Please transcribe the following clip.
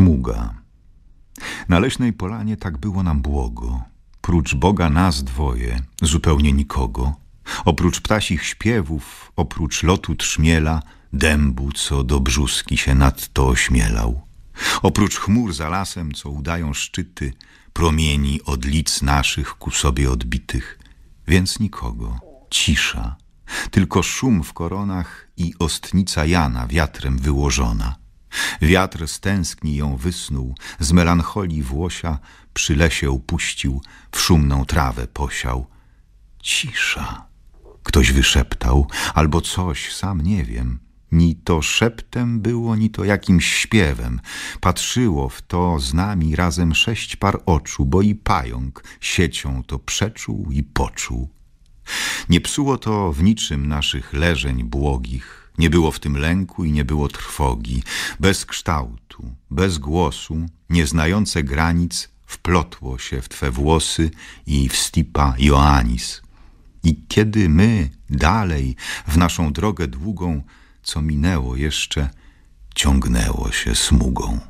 Smuga. Na leśnej polanie tak było nam błogo. Prócz Boga nas dwoje, zupełnie nikogo. Oprócz ptasich śpiewów, oprócz lotu trzmiela, dębu, co do brzuski się nadto ośmielał. Oprócz chmur za lasem, co udają szczyty, promieni od lic naszych ku sobie odbitych. Więc nikogo, cisza, tylko szum w koronach i ostnica Jana wiatrem wyłożona. Wiatr stęskni ją wysnuł, z melancholii włosia przy lesie upuścił, w szumną trawę posiał. Cisza. Ktoś wyszeptał, albo coś, sam nie wiem. Ni to szeptem było, ni to jakimś śpiewem. Patrzyło w to z nami razem sześć par oczu, bo i pająk siecią to przeczuł i poczuł. Nie psuło to w niczym naszych leżeń błogich, nie było w tym lęku i nie było trwogi. Bez kształtu, bez głosu, nieznające granic, wplotło się w Twe włosy i w stipa Joannis. I kiedy my dalej w naszą drogę długą, co minęło jeszcze, ciągnęło się smugą.